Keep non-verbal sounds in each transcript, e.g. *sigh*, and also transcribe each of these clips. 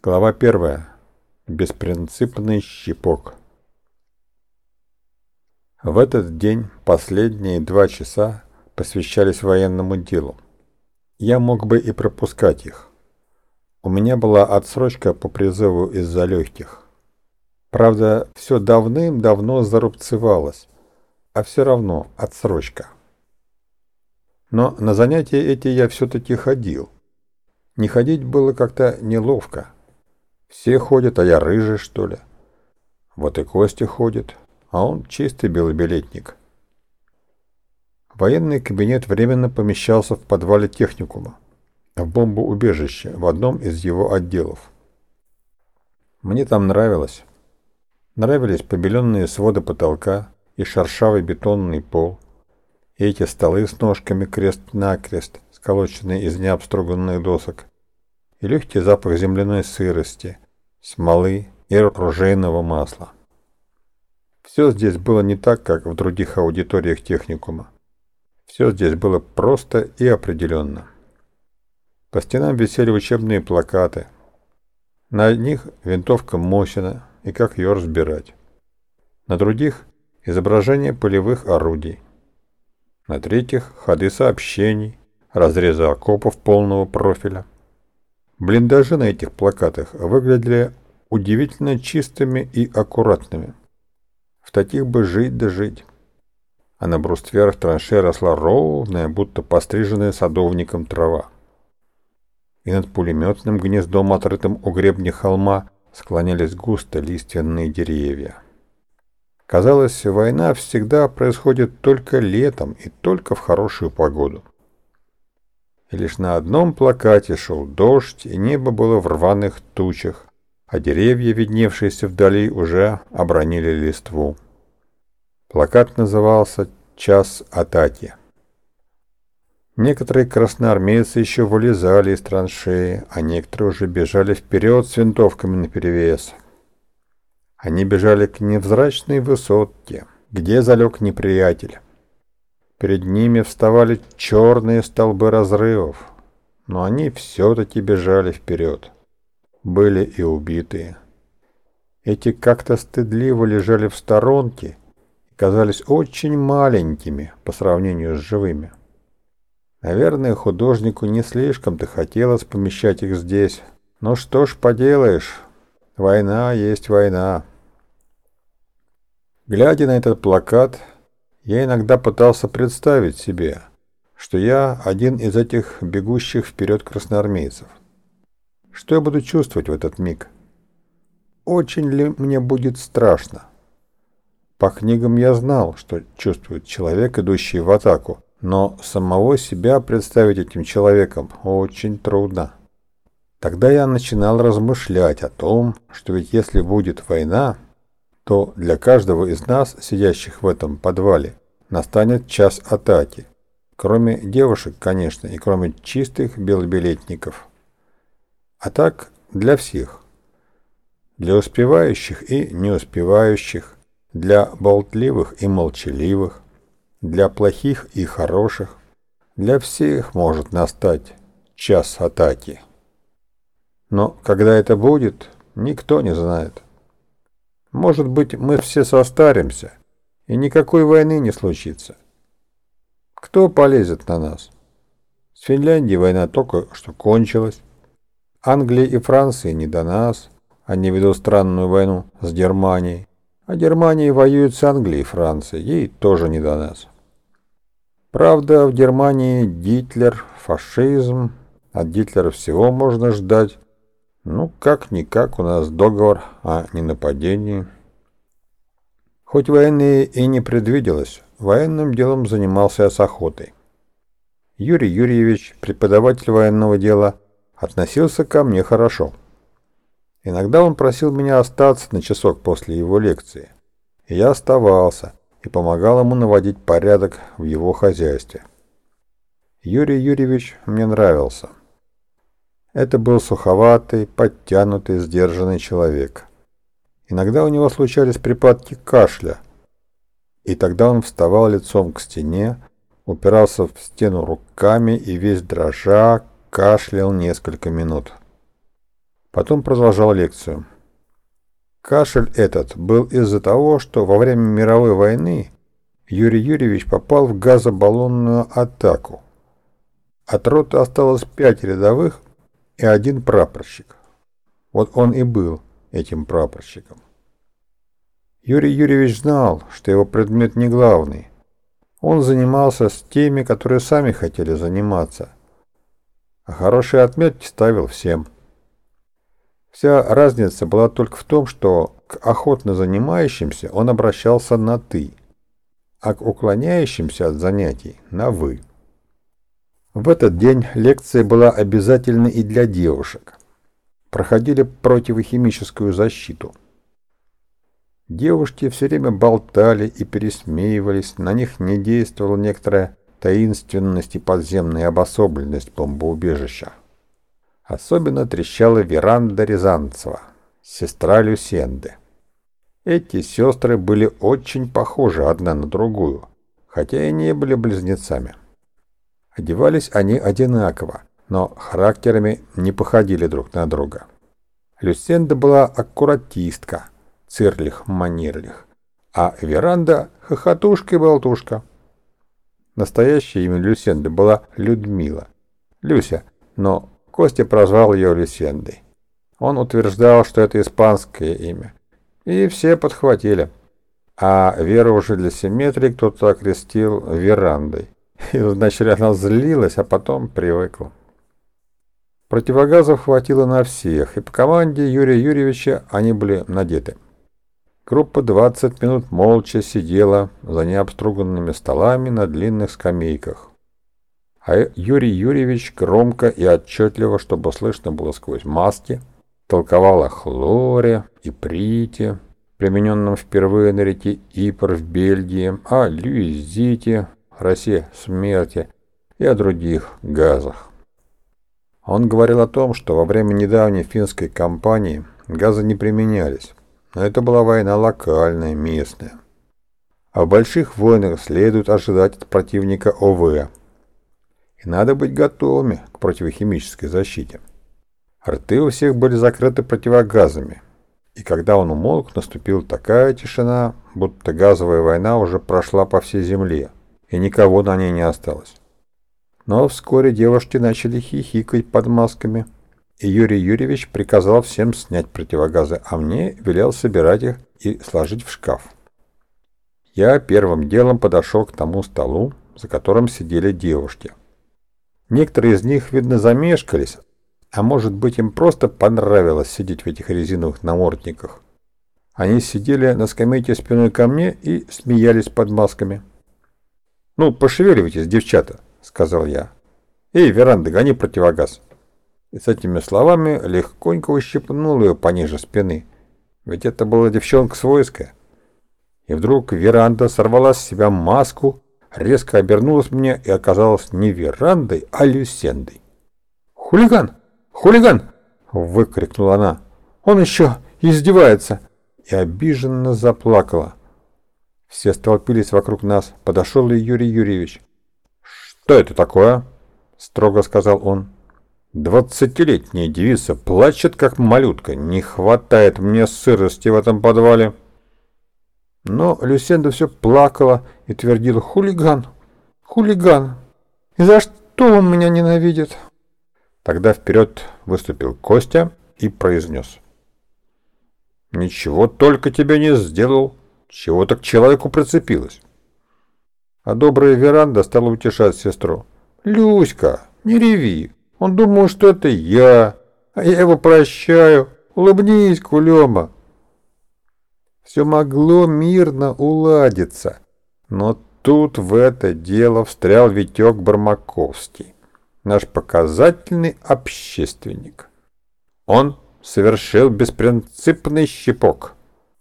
Глава первая. Беспринципный щипок. В этот день последние два часа посвящались военному делу. Я мог бы и пропускать их. У меня была отсрочка по призыву из-за легких. Правда, все давным-давно зарубцевалось, а все равно отсрочка. Но на занятия эти я все-таки ходил. Не ходить было как-то неловко. Все ходят, а я рыжий, что ли. Вот и Костя ходит, а он чистый белобилетник. Военный кабинет временно помещался в подвале техникума, в бомбоубежище, в одном из его отделов. Мне там нравилось. Нравились побеленные своды потолка и шершавый бетонный пол, и эти столы с ножками крест-накрест, сколоченные из необструганных досок, и легкий запах земляной сырости, смолы и ружейного масла. Все здесь было не так, как в других аудиториях техникума. Все здесь было просто и определенно. По стенам висели учебные плакаты. На них винтовка Мосина и как ее разбирать. На других – изображение полевых орудий. На третьих – ходы сообщений, разрезы окопов полного профиля – Блиндажи на этих плакатах выглядели удивительно чистыми и аккуратными. В таких бы жить да жить. А на брустверах траншеи росла ровная, будто постриженная садовником трава. И над пулеметным гнездом, отрытым у гребня холма, склонялись густо лиственные деревья. Казалось, война всегда происходит только летом и только в хорошую погоду и лишь на одном плакате шел дождь, и небо было в рваных тучах, а деревья, видневшиеся вдали, уже обронили листву. Плакат назывался «Час атаки». Некоторые красноармейцы еще вылезали из траншеи, а некоторые уже бежали вперед с винтовками наперевес. Они бежали к невзрачной высотке, где залег неприятель. Перед ними вставали черные столбы разрывов, но они все-таки бежали вперед. Были и убитые. Эти как-то стыдливо лежали в сторонке и казались очень маленькими по сравнению с живыми. Наверное, художнику не слишком-то хотелось помещать их здесь. Но что ж поделаешь, война есть война. Глядя на этот плакат, я иногда пытался представить себе, что я один из этих бегущих вперед красноармейцев. Что я буду чувствовать в этот миг? Очень ли мне будет страшно? По книгам я знал, что чувствует человек, идущий в атаку, но самого себя представить этим человеком очень трудно. Тогда я начинал размышлять о том, что ведь если будет война, то для каждого из нас, сидящих в этом подвале, настанет час атаки. Кроме девушек, конечно, и кроме чистых белобилетников. А так для всех. Для успевающих и неуспевающих, для болтливых и молчаливых, для плохих и хороших. Для всех может настать час атаки. Но когда это будет, никто не знает. Может быть, мы все состаримся, и никакой войны не случится. Кто полезет на нас? С Финляндией война только что кончилась. Англии и Франции не до нас. Они ведут странную войну с Германией. А Германия воюет с Англией и Францией. Ей тоже не до нас. Правда, в Германии Гитлер, фашизм. От Гитлера всего можно ждать. Ну, как-никак у нас договор о ненападении. Хоть войны и не предвиделось, военным делом занимался с охотой. Юрий Юрьевич, преподаватель военного дела, относился ко мне хорошо. Иногда он просил меня остаться на часок после его лекции. И я оставался и помогал ему наводить порядок в его хозяйстве. Юрий Юрьевич мне нравился. Это был суховатый, подтянутый, сдержанный человек. Иногда у него случались припадки кашля, и тогда он вставал лицом к стене, упирался в стену руками и весь дрожа кашлял несколько минут. Потом продолжал лекцию. Кашель этот был из-за того, что во время мировой войны Юрий Юрьевич попал в газобаллонную атаку. От роты осталось пять рядовых и один прапорщик. Вот он и был этим прапорщиком. Юрий Юрьевич знал, что его предмет не главный. Он занимался с теми, которые сами хотели заниматься. А хорошие отметки ставил всем. Вся разница была только в том, что к охотно занимающимся он обращался на «ты», а к уклоняющимся от занятий – на «вы». В этот день лекция была обязательна и для девушек. Проходили противохимическую защиту. Девушки все время болтали и пересмеивались, на них не действовала некоторая таинственность и подземная обособленность бомбоубежища. Особенно трещала веранда Рязанцева, сестра Люсенды. Эти сестры были очень похожи одна на другую, хотя и не были близнецами. Одевались они одинаково, но характерами не походили друг на друга. Люсенда была аккуратистка, цирлих-манирлих, а веранда — хохотушка и болтушка. Настоящее имя Люсенды была Людмила. Люся, но Костя прозвал ее Люсендой. Он утверждал, что это испанское имя. И все подхватили. А Веру уже для симметрии кто-то окрестил верандой. *laughs* И вначале она злилась, а потом привыкла. Противогазов хватило на всех, и по команде Юрия Юрьевича они были надеты. Группа 20 минут молча сидела за необструганными столами на длинных скамейках а Юрий Юрьевич громко и отчетливо, чтобы слышно было сквозь маски, толковал о хлоре и прите, примененном впервые на реке Ипр в Бельгии, о люизите, росе смерти и о других газах. Он говорил о том, что во время недавней финской кампании газы не применялись, но это была война локальная, местная. А в больших войнах следует ожидать от противника ОВ, и надо быть готовыми к противохимической защите. Рты у всех были закрыты противогазами, и когда он умолк, наступила такая тишина, будто газовая война уже прошла по всей земле, и никого на ней не осталось. Но вскоре девушки начали хихикать под масками, и Юрий Юрьевич приказал всем снять противогазы, а мне велел собирать их и сложить в шкаф. Я первым делом подошел к тому столу, за которым сидели девушки. Некоторые из них, видно, замешкались, а может быть им просто понравилось сидеть в этих резиновых намордниках. Они сидели на скамейке спиной ко мне и смеялись под масками. «Ну, пошевеливайтесь, девчата», — сказал я. «Эй, веранда, гони противогаз». И с этими словами легконько ущипнул ее пониже спины. Ведь это была девчонка свойская. И вдруг веранда сорвала с себя маску резко обернулась мне и оказалась не верандой, а люсендой. «Хулиган! Хулиган!» — выкрикнула она. «Он еще издевается!» И обиженно заплакала. Все столпились вокруг нас. Подошел и Юрий Юрьевич. «Что это такое?» — строго сказал он. «Двадцатилетняя девица плачет, как малютка. Не хватает мне сырости в этом подвале». Но Люсенда все плакала и твердила «Хулиган! Хулиган! И за что он меня ненавидит?» Тогда вперед выступил Костя и произнес. «Ничего только тебе не сделал, чего так человеку прицепилась». А добрая веранда стала утешать сестру. «Люська, не реви, он думал, что это я, а я его прощаю. Улыбнись, Кулема». Все могло мирно уладиться. Но тут в это дело встрял Витек Бармаковский, наш показательный общественник. Он совершил беспринципный щепок,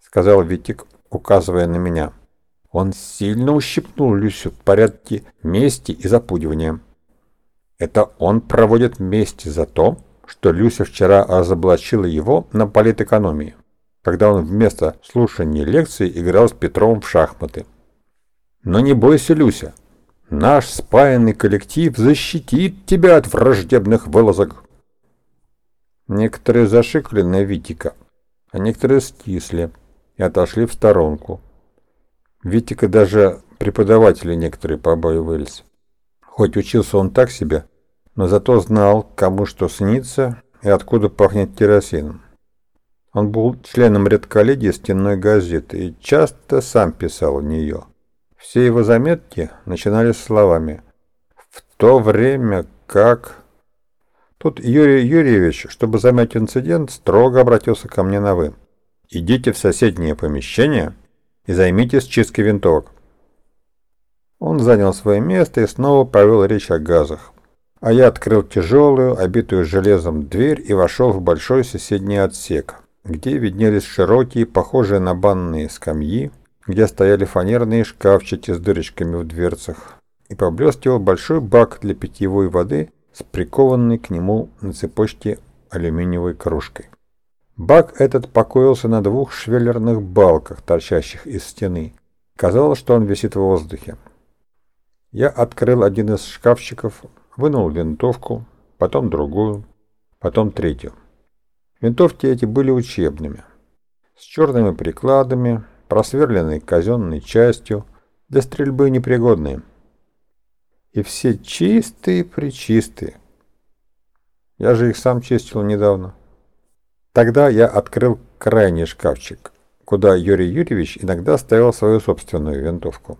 сказал Витек, указывая на меня. Он сильно ущипнул Люсю в порядке мести и запугивания. Это он проводит месть за то, что Люся вчера разоблачила его на политэкономии когда он вместо слушания лекции играл с Петром в шахматы. Но не бойся, Люся, наш спаянный коллектив защитит тебя от враждебных вылазок. Некоторые зашикали на Витика, а некоторые стисли и отошли в сторонку. Витика даже преподаватели некоторые побаивались. Хоть учился он так себе, но зато знал, кому что снится и откуда пахнет керосином. Он был членом редколлегии стенной газеты и часто сам писал в нее. Все его заметки начинались словами «В то время как...» Тут Юрий Юрьевич, чтобы замять инцидент, строго обратился ко мне на «вы». «Идите в соседнее помещение и займитесь чисткой винтовок». Он занял свое место и снова повел речь о газах. А я открыл тяжелую, обитую железом дверь и вошел в большой соседний отсек, где виднелись широкие, похожие на банные скамьи, где стояли фанерные шкафчики с дырочками в дверцах, и поблескивал большой бак для питьевой воды с прикованной к нему на цепочке алюминиевой кружкой. Бак этот покоился на двух швеллерных балках, торчащих из стены. Казалось, что он висит в воздухе. Я открыл один из шкафчиков, вынул винтовку, потом другую, потом третью. Винтовки эти были учебными, с черными прикладами, просверленной казенной частью, для стрельбы непригодные. И все чистые-пречистые. Я же их сам чистил недавно. Тогда я открыл крайний шкафчик, куда Юрий Юрьевич иногда ставил свою собственную винтовку.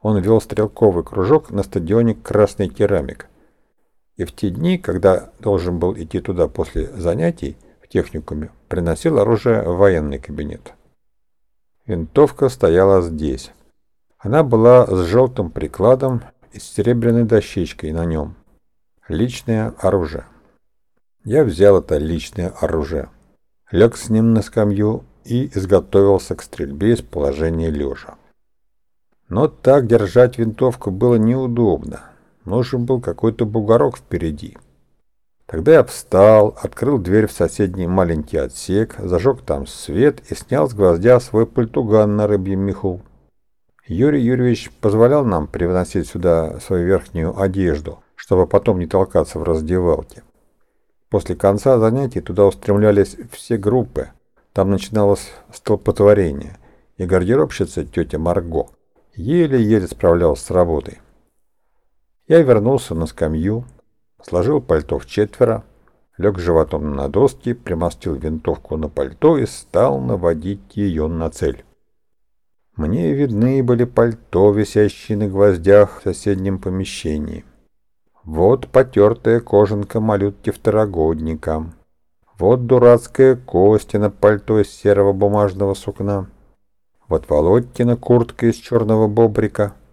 Он вел стрелковый кружок на стадионе «Красный керамик». И в те дни, когда должен был идти туда после занятий в техникуме, приносил оружие в военный кабинет. Винтовка стояла здесь. Она была с желтым прикладом и с серебряной дощечкой на нем. Личное оружие. Я взял это личное оружие, лег с ним на скамью и изготовился к стрельбе из положения лежа. Но так держать винтовку было неудобно. Нужен был какой-то бугорок впереди. Тогда я встал, открыл дверь в соседний маленький отсек, зажег там свет и снял с гвоздя свой пальтуган на рыбьем меху. Юрий Юрьевич позволял нам привносить сюда свою верхнюю одежду, чтобы потом не толкаться в раздевалке. После конца занятий туда устремлялись все группы. Там начиналось столпотворение, и гардеробщица тетя Марго еле-еле справлялась с работой. Я вернулся на скамью, сложил пальто в четверо, лег животом на доски, примостил винтовку на пальто и стал наводить ее на цель. Мне видны были пальто, висящие на гвоздях в соседнем помещении. Вот потертая кожанка малютки второгодника. Вот дурацкая кости на пальто из серого бумажного сукна. Вот Володькина куртка из черного бобрика —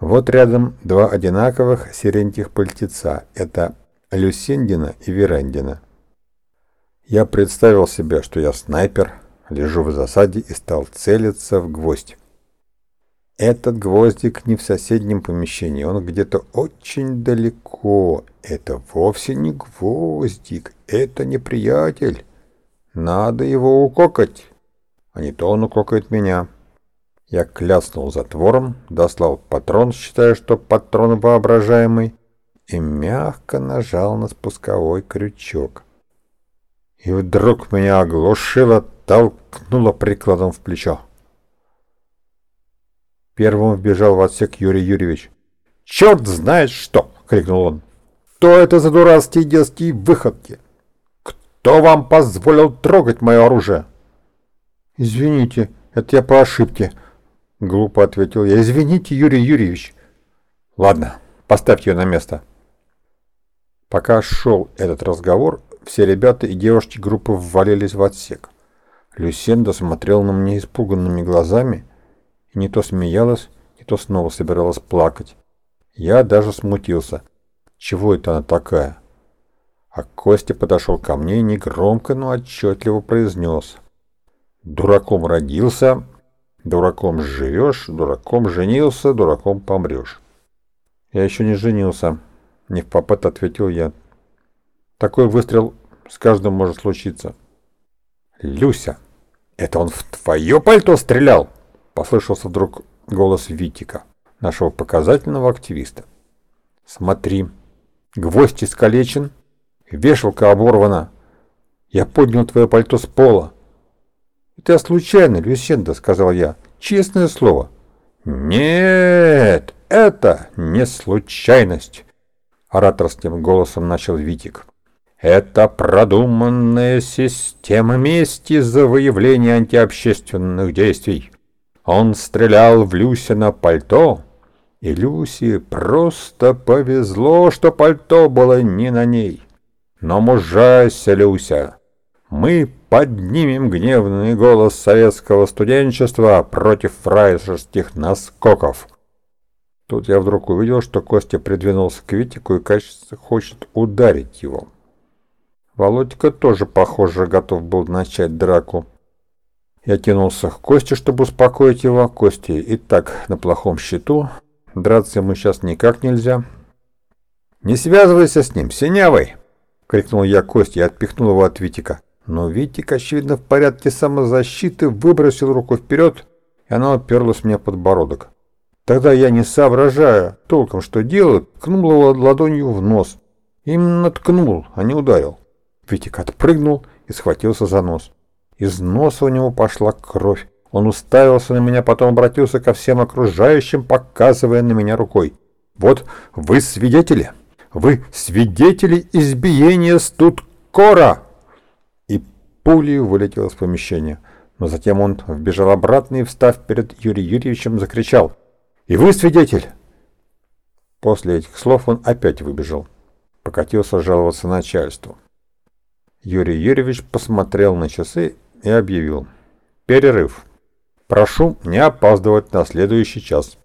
вот рядом два одинаковых сиреньких пальтеца. Это Люсиндина и Верандина. Я представил себе, что я снайпер, лежу в засаде и стал целиться в гвоздь. Этот гвоздик не в соседнем помещении, он где-то очень далеко. Это вовсе не гвоздик, это неприятель. Надо его укокать, а не то он укокает меня. Я кляснул затвором, дослал патрон, считая, что патрон воображаемый, и мягко нажал на спусковой крючок. И вдруг меня оглушило, толкнуло прикладом в плечо. Первым вбежал в отсек Юрий Юрьевич. «Черт знает что!» — крикнул он. «Что это за дурацкие детские выходки? Кто вам позволил трогать мое оружие?» «Извините, это я по ошибке», Глупо ответил я. Извините, Юрий Юрьевич. Ладно, поставьте ее на место. Пока шел этот разговор, все ребята и девушки группы ввалились в отсек. Люсенда смотрела на меня испуганными глазами и не то смеялась, не то снова собиралась плакать. Я даже смутился. Чего это она такая? А Костя подошел ко мне и негромко, но отчетливо произнес. Дураком родился, Дураком живешь, дураком женился, дураком помрешь. Я еще не женился, не в попад ответил я. Такой выстрел с каждым может случиться. Люся, это он в твое пальто стрелял? Послышался вдруг голос Витика, нашего показательного активиста. Смотри, гвоздь искалечен, вешалка оборвана. Я поднял твое пальто с пола. «Это случайно, Люсенда», — сказал я. «Честное слово». «Нет, это не случайность», — ораторским голосом начал Витик. «Это продуманная система мести за выявление антиобщественных действий. Он стрелял в Люся на пальто, и Люси просто повезло, что пальто было не на ней. Но мужайся, Люся, мы поднимем гневный голос советского студенчества против фрайзерских наскоков. Тут я вдруг увидел, что Костя придвинулся к Витику и, кажется, хочет ударить его. Володька тоже, похоже, готов был начать драку. Я тянулся к Косте, чтобы успокоить его. Костя и так на плохом счету. Драться ему сейчас никак нельзя. «Не связывайся с ним, синявый!» — крикнул я Косте и отпихнул его от Витика. Но Витик, очевидно, в порядке самозащиты выбросил руку вперед, и она уперлась мне подбородок. Тогда я, не соображая толком, что делаю, ткнул его ладонью в нос. Именно ткнул, а не ударил. Витик отпрыгнул и схватился за нос. Из носа у него пошла кровь. Он уставился на меня, потом обратился ко всем окружающим, показывая на меня рукой. «Вот вы свидетели! Вы свидетели избиения Студкора!» И пулей вылетел из помещения. Но затем он вбежал обратно и, встав перед Юрием Юрьевичем, закричал «И вы свидетель!» После этих слов он опять выбежал. Покатился жаловаться начальству. Юрий Юрьевич посмотрел на часы и объявил. «Перерыв. Прошу не опаздывать на следующий час».